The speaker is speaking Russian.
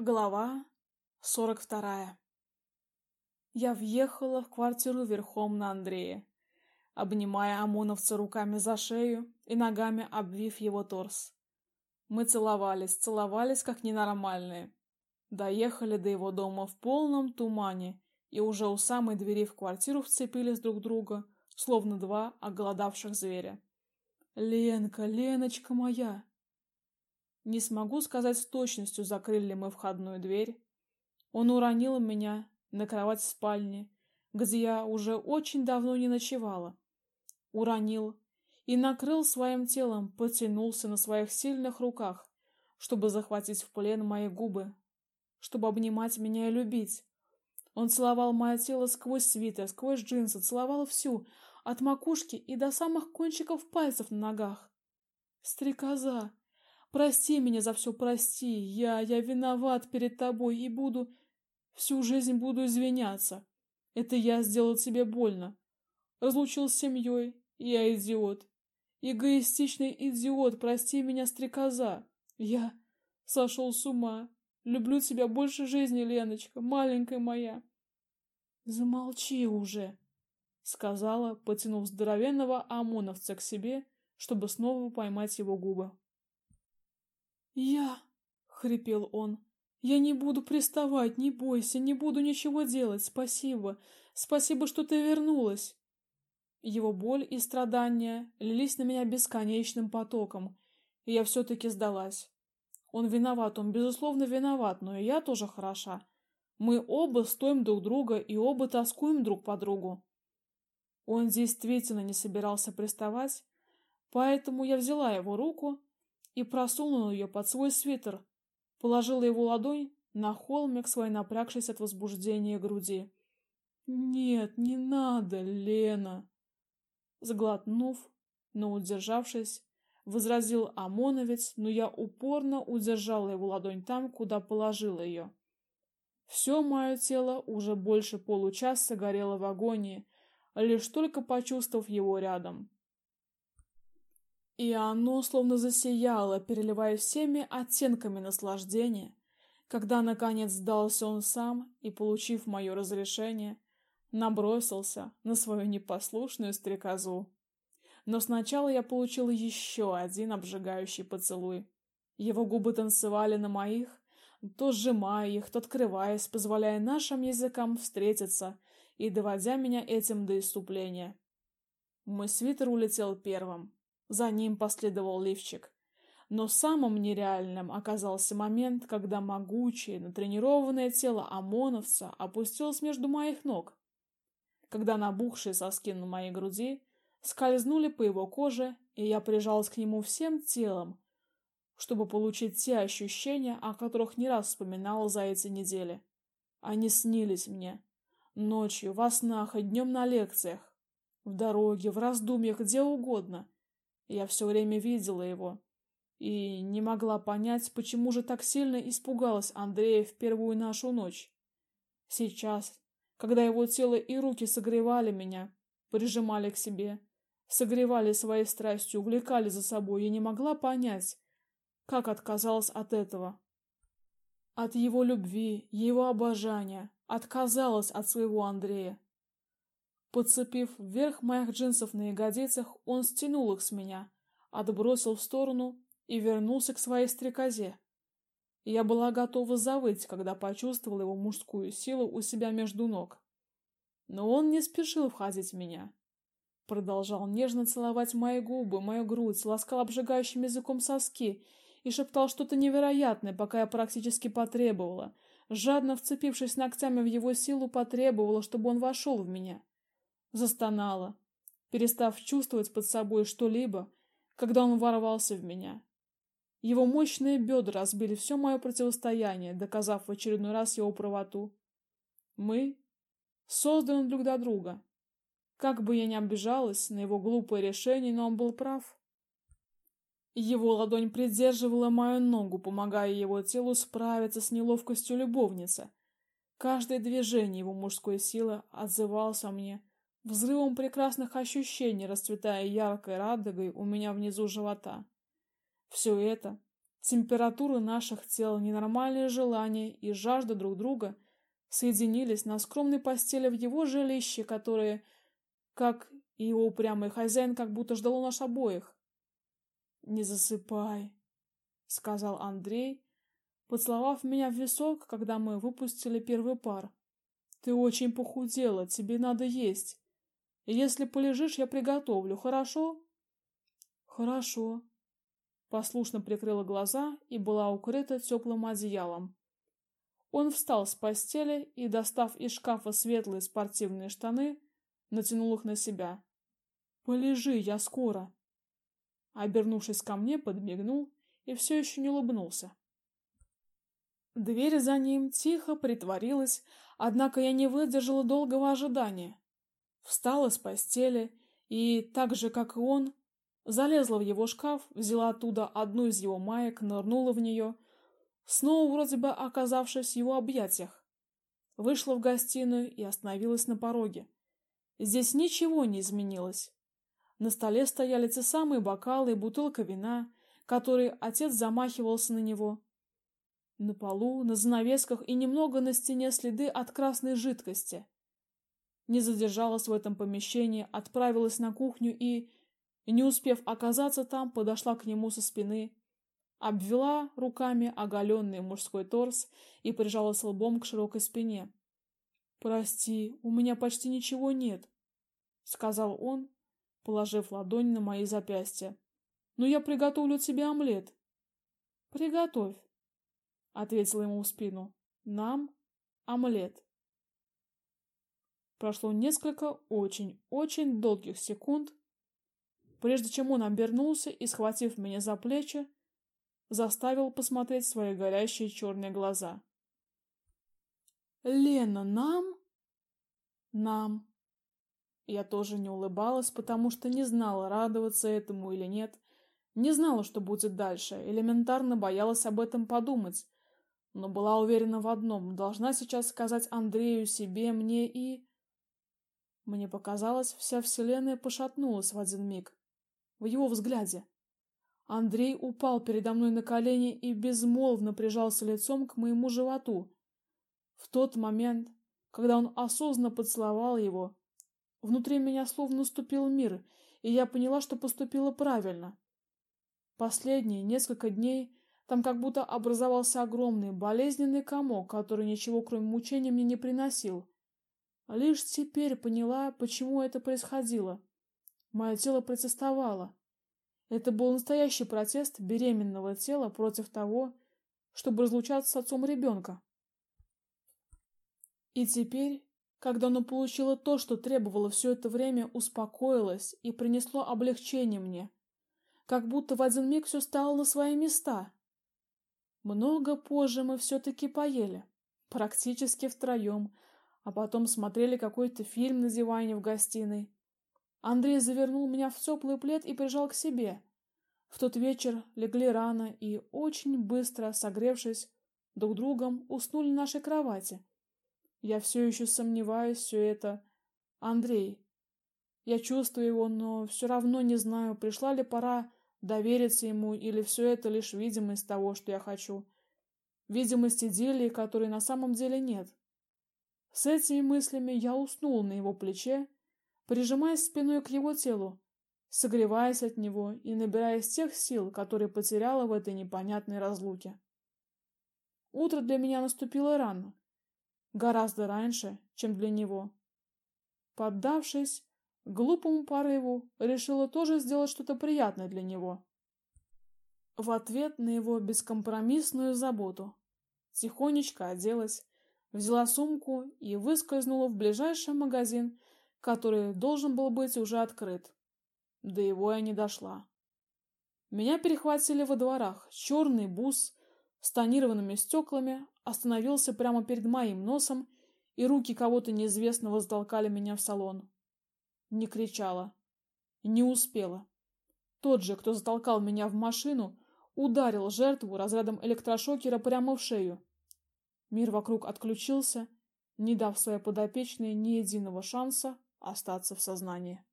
Глава сорок вторая. Я въехала в квартиру верхом на Андрея, обнимая ОМОНовца руками за шею и ногами обвив его торс. Мы целовались, целовались как ненормальные. Доехали до его дома в полном тумане и уже у самой двери в квартиру вцепились друг друга, словно два оголодавших зверя. Ленка, Леночка моя, не смогу сказать с точностью, закрыли ли мы входную дверь. Он уронил меня на кровать в спальне, где я уже очень давно не ночевала. Уронил и накрыл своим телом, потянулся на своих сильных руках, чтобы захватить в плен мои губы, чтобы обнимать меня и любить. Он целовал мое тело сквозь свитер, сквозь джинсы, целовал всю, от макушки и до самых кончиков пальцев на ногах. Стрекоза, Прости меня за все, прости. Я я виноват перед тобой и буду всю жизнь буду извиняться. Это я сделал тебе больно. Разлучил с семьей. Я идиот. Эгоистичный идиот. Прости меня, стрекоза. Я сошел с ума. Люблю тебя больше жизни, Леночка, маленькая моя. Замолчи уже, сказала, потянув здоровенного ОМОНовца к себе, чтобы снова поймать его губы. «Я...» — хрипел он. «Я не буду приставать, не бойся, не буду ничего делать, спасибо. Спасибо, что ты вернулась». Его боль и страдания лились на меня бесконечным потоком, и я все-таки сдалась. Он виноват, он безусловно виноват, но и я тоже хороша. Мы оба стоим друг друга и оба тоскуем друг по другу. Он действительно не собирался приставать, поэтому я взяла его руку и просунул ее под свой свитер, положила его ладонь на холмик своей напрягшейся от возбуждения груди. Нет, не надо, Лена, заглотнув, но удержавшись, возразил ОМОНовец, но я упорно удержала его ладонь там, куда положила ее. Все мое тело уже больше получаса горело в агонии, лишь только почувствовав его рядом. И оно словно засияло, переливаясь всеми оттенками наслаждения, когда наконец сдался он сам и, получив мое разрешение, набросился на свою непослушную стрекозу. Но сначала я получил еще один обжигающий поцелуй. Его губы танцевали на моих, то сжимая их, то открываясь, позволяя нашим языкам встретиться и доводя меня этим до иступления. Мой свитер улетел первым. За ним последовал лифчик. Но самым нереальным оказался момент, когда могучее, натренированное тело ОМОНовца опустилось между моих ног. Когда набухшие соски на моей груди скользнули по его коже, и я прижалась к нему всем телом, чтобы получить те ощущения, о которых не раз вспоминала за эти недели. Они снились мне. Ночью, во снах и днем на лекциях. В дороге, в раздумьях, где угодно. Я все время видела его и не могла понять, почему же так сильно испугалась Андрея в первую нашу ночь. Сейчас, когда его тело и руки согревали меня, прижимали к себе, согревали своей страстью, увлекали за собой, я не могла понять, как отказалась от этого. От его любви, его обожания, отказалась от своего Андрея. Подцепив вверх моих джинсов на ягодицах, он стянул их с меня, отбросил в сторону и вернулся к своей стрекозе. Я была готова завыть, когда почувствовала его мужскую силу у себя между ног. Но он не спешил входить в меня. Продолжал нежно целовать мои губы, мою грудь, ласкал обжигающим языком соски и шептал что-то невероятное, пока я практически потребовала, жадно вцепившись ногтями в его силу, потребовала, чтобы он вошел в меня застонала, перестав чувствовать под собой что-либо, когда он ворвался в меня. Его мощные бедра разбили все мое противостояние, доказав в очередной раз его правоту. Мы созданы друг для друга. Как бы я ни обижалась на его глупое решение, но он был прав. Его ладонь придерживала мою ногу, помогая его телу справиться с неловкостью любовницы. Каждое движение его мужской силы отзывалось о мне взрывом прекрасных ощущений, расцветая яркой радугой у меня внизу живота. Все это Температура наших тел, ненормальные желания и жажда друг друга соединились на скромной постели в его жилище, которое, как и его упрямый хозяин, как будто ждало нас обоих. «Не засыпай», — сказал Андрей, поцеловав меня в висок, когда мы выпустили первый пар. «Ты очень похудела, тебе надо есть. Если полежишь, я приготовлю, хорошо?» «Хорошо», послушно прикрыла глаза и была укрыта теплым одеялом. Он встал с постели и, достав из шкафа светлые спортивные штаны, натянул их на себя. Полежи, я скоро. Обернувшись ко мне, подмигнул и все еще не улыбнулся. Дверь за ним тихо притворилась, однако я не выдержала долгого ожидания. Встала с постели и, так же как и он, Залезла в его шкаф, взяла оттуда одну из его маек, нырнула в нее, снова вроде бы оказавшись в его объятиях. Вышла в гостиную и остановилась на пороге. Здесь ничего не изменилось. На столе стояли те самые бокалы и бутылка вина, которой отец замахивался на него. На полу, на занавесках и немного на стене следы от красной жидкости. Не задержалась в этом помещении, отправилась на кухню и не успев оказаться там, подошла к нему со спины, обвела руками оголенный мужской торс и прижалась лбом к широкой спине. «Прости, у меня почти ничего нет», — сказал он, положив ладонь на мои запястья. «Но я приготовлю тебе омлет». «Приготовь», — ответила ему в спину. «Нам омлет». Прошло несколько очень-очень долгих секунд, прежде чем он обернулся и, схватив меня за плечи, заставил посмотреть свои горящие черные глаза. «Лена, нам?» «Нам». Я тоже не улыбалась, потому что не знала, радоваться этому или нет. Не знала, что будет дальше, элементарно боялась об этом подумать. Но была уверена в одном — должна сейчас сказать Андрею, себе, мне и... Мне показалось, вся вселенная пошатнулась в один миг в его взгляде. Андрей упал передо мной на колени и безмолвно прижался лицом к моему животу. В тот момент, когда он осознанно поцеловал его, внутри меня словно наступил мир, и я поняла, что поступила правильно. Последние несколько дней там как будто образовался огромный болезненный комок, который ничего кроме мучения мне не приносил. Лишь теперь поняла, почему это происходило. Мое тело протестовало. Это был настоящий протест беременного тела против того, чтобы разлучаться с отцом ребенка. И теперь, когда оно получило то, что требовало все это время, успокоилось и принесло облегчение мне, как будто в один миг все стало на свои места. Много позже мы все-таки поели, практически втроем, а потом смотрели какой-то фильм на диване в гостиной. Андрей завернул меня в теплый плед и прижал к себе. В тот вечер легли рано и, очень быстро согревшись друг другом, уснули в нашей кровати. Я все еще сомневаюсь, все это... Андрей. Я чувствую его, но все равно не знаю, пришла ли пора довериться ему, или все это лишь видимость того, что я хочу. Видимость идиллии, которой на самом деле нет. С этими мыслями я уснул на его плече прижимаясь спиной к его телу, согреваясь от него и набираясь тех сил, которые потеряла в этой непонятной разлуке. Утро для меня наступило рано, гораздо раньше, чем для него. Поддавшись глупому порыву, решила тоже сделать что-то приятное для него. В ответ на его бескомпромиссную заботу тихонечко оделась, взяла сумку и выскользнула в ближайший магазин, который должен был быть уже открыт. До его я не дошла. Меня перехватили во дворах. Черный бус с тонированными стеклами остановился прямо перед моим носом, и руки кого-то неизвестного затолкали меня в салон. Не кричала. Не успела. Тот же, кто затолкал меня в машину, ударил жертву разрядом электрошокера прямо в шею. Мир вокруг отключился, не дав своей подопечной ни единого шанса остаться в сознании.